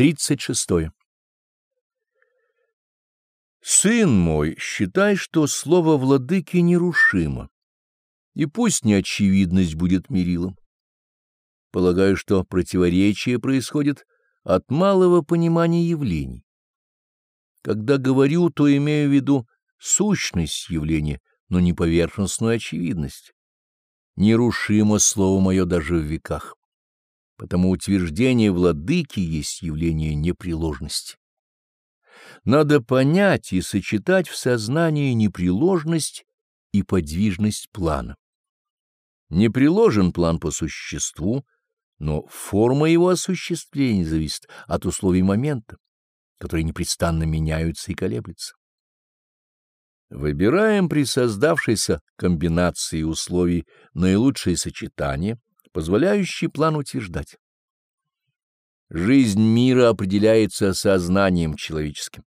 36. Сын мой, считай, что слово владыки нерушимо, и пусть неочевидность будет мерилом. Полагаю, что противоречие происходит от малого понимания явлений. Когда говорю, то имею в виду сущность явления, но не поверхностную очевидность. Нерушимо слово мое даже в веках. Потому утверждение владыки есть явление непреложности. Надо понять и сочетать в сознании непреложность и подвижность плана. Непреложен план по существу, но форма его осуществления зависит от условий момента, которые непрестанно меняются и колеблются. Выбираем при создавшейся комбинации условий наилучшее сочетание — позволяющий план утверждать. Жизнь мира определяется сознанием человеческим.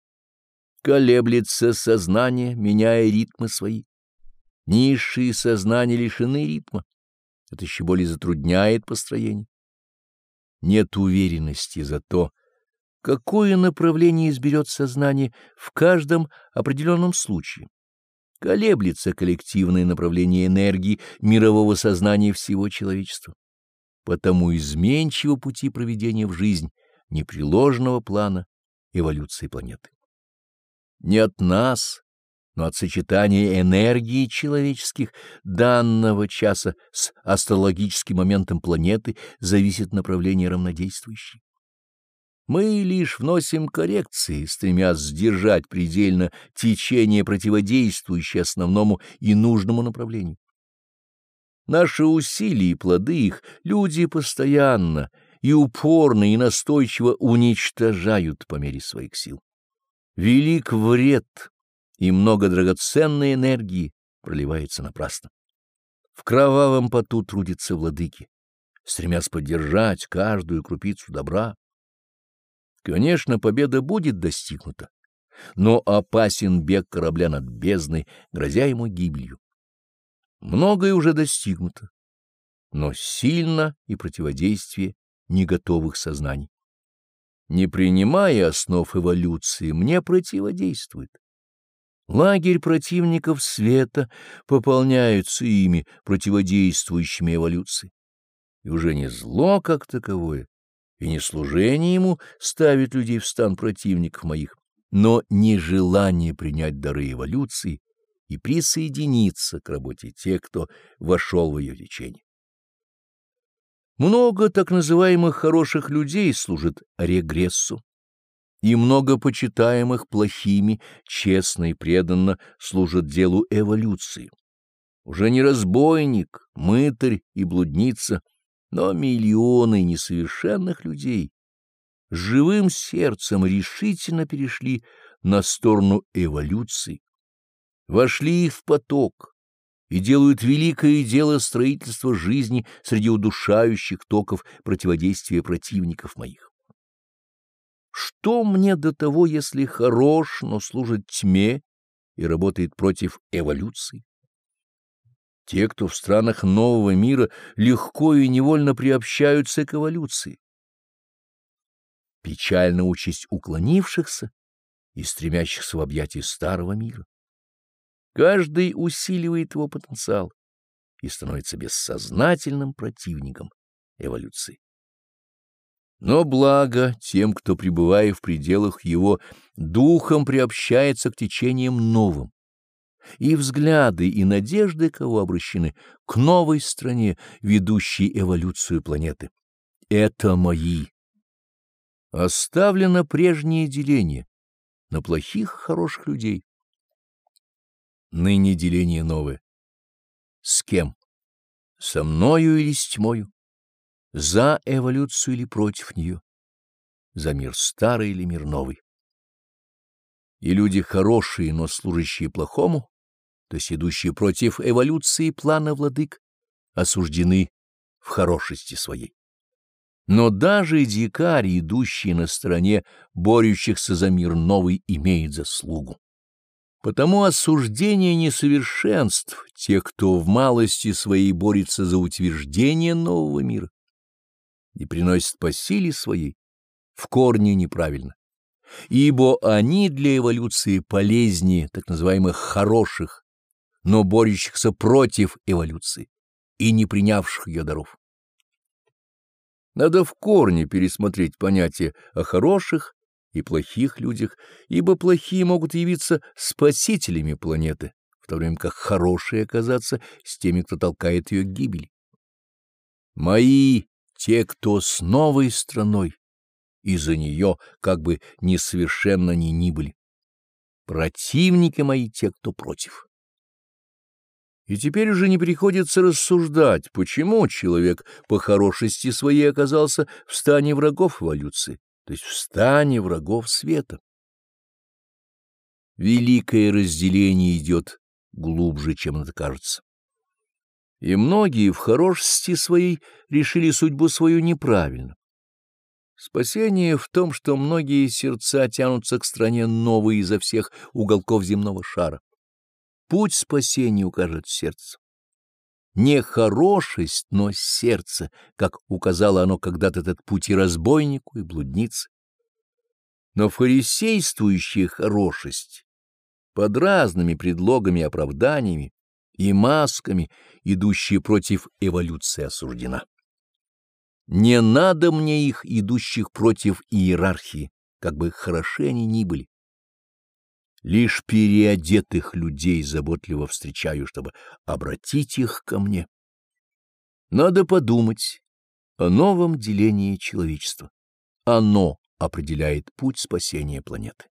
Колеблется сознание, меняя ритмы свои. Низшие сознания лишены ритма. Это еще более затрудняет построение. Нет уверенности за то, какое направление изберет сознание в каждом определенном случае колеблется коллективное направление энергии мирового сознания всего человечества. Потому изменчивы пути проведения в жизнь непреложного плана эволюции планеты. Не от нас, но от сочетания энергии человеческих данного часа с астрологическим моментом планеты зависит направление равнодействующей. Мы лишь вносим коррекции, стремясь сдержать предельно течение, противодействующее основному и нужному направлению. Наши усилия и плоды их люди постоянно и упорно и настойчиво уничтожают по мере своих сил. Велик вред, и много драгоценной энергии проливается напрасно. В кровавом поту трудятся владыки, стремясь поддержать каждую крупицу добра. Конечно, победа будет достигнута, но опасен бег корабля над бездной, грозя ему гибелью. Многое уже достигнуто, но сильно и противодействие неготовых сознаний. Не принимая основ эволюции, мне противодействует. Лагерь противников света пополняется ими, противодействующими эволюции. И уже не зло как таковое, и не служение ему ставит людей в стан противников моих, но нежелание принять дары эволюции и присоединиться к работе тех, кто вошел в ее течение. Много так называемых хороших людей служит регрессу, и много почитаемых плохими, честно и преданно служат делу эволюции. Уже не разбойник, мытарь и блудница, но миллионы несовершенных людей живым сердцем решительно перешли на сторону эволюции, вошли в поток и делают великое дело строительства жизни среди удушающих токов противодействия противников моих. Что мне до того, если хорош, но служит тьме и работает против эволюции? Те, кто в странах нового мира легко и невольно приобщаются к эволюции. Печальна участь уклонившихся и стремящихся в объятия старого мира. Каждый усиливает его потенциал и становится бессознательным противником эволюции. Но благо тем, кто, пребывая в пределах его, духом приобщается к течениям новым, и взгляды, и надежды кого обращены к новой стране, ведущей эволюцию планеты. Это мои. Оставлено прежнее деление на плохих, хороших людей. Ныне деление новое. С кем? Со мною или с тьмою? За эволюцию или против нее? За мир старый или мир новый? И люди хорошие, но служащие плохому, то есть идущие против эволюции плана владык, осуждены в хорошести своей. Но даже дикарь, идущий на стороне борющихся за мир новый, имеет заслугу. Потому осуждение несовершенств тех, кто в малости своей борется за утверждение нового мира и приносит по силе своей в корне неправильно, ибо они для эволюции полезнее так называемых «хороших», но борющихся против эволюции и не принявших ее даров. Надо в корне пересмотреть понятие о хороших и плохих людях, ибо плохие могут явиться спасителями планеты, в то время как хорошие оказаться с теми, кто толкает ее к гибели. Мои — те, кто с новой страной, и за нее, как бы несовершенно ни ни были. Противники мои — те, кто против. И теперь уже не приходится рассуждать, почему человек по хорошести своей оказался в стане врагов эволюции, то есть в стане врагов света. Великое разделение идет глубже, чем это кажется. И многие в хорошести своей решили судьбу свою неправильно. Спасение в том, что многие сердца тянутся к стране новой изо всех уголков земного шара. Путь спасения укажет сердце. Не хорошесть, но сердце, как указало оно когда-то этот путь и разбойнику, и блуднице. Но фарисействующая хорошесть под разными предлогами и оправданиями и масками, идущие против эволюции, осуждена. Не надо мне их, идущих против иерархии, как бы хороши они ни были. Лишь переодетых людей заботливо встречаю, чтобы обратить их ко мне. Надо подумать о новом делении человечества. Оно определяет путь спасения планеты.